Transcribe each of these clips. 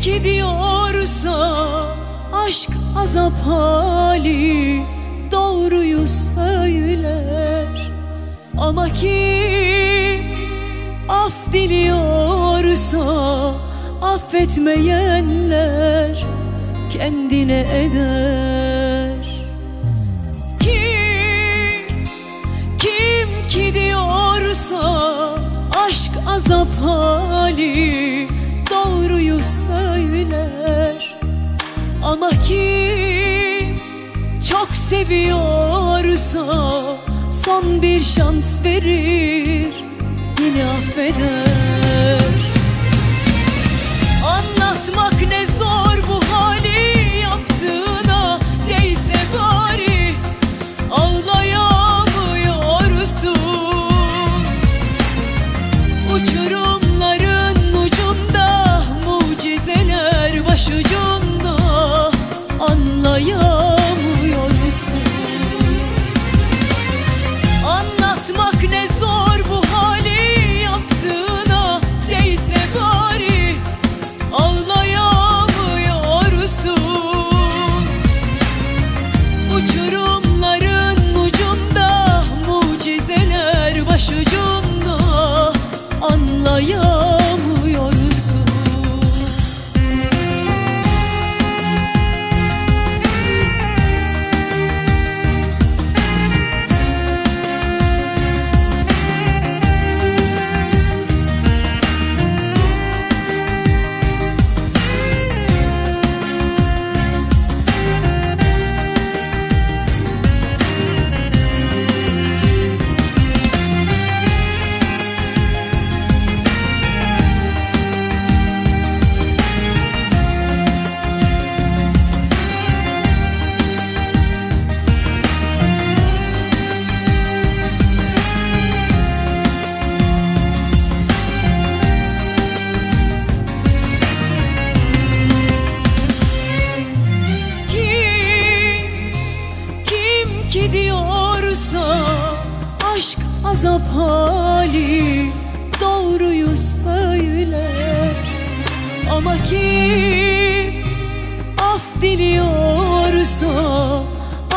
ki diyorsa aşk azap hali doğruyu söyler. Ama kim af diliyorsa affetmeyenler kendine eder. Kim, kim ki diyorsa aşk azap hali doğruyu söyler. Ama kim çok seviyorsa son bir şans verir yine affeder. Anlatmak uçurum azap hali doğruyu söyler. Ama kim af diliyorsa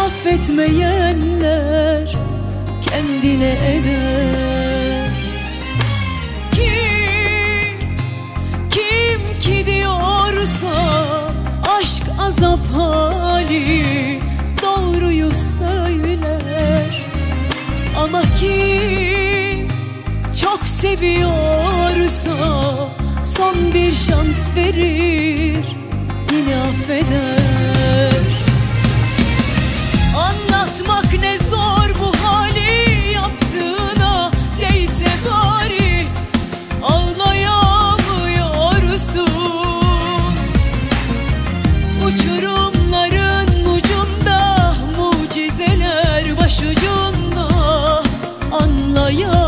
affetmeyenler kendine eder Ama kim çok seviyorsa son bir şans verir Yine affeder. Anlatmak ne hayal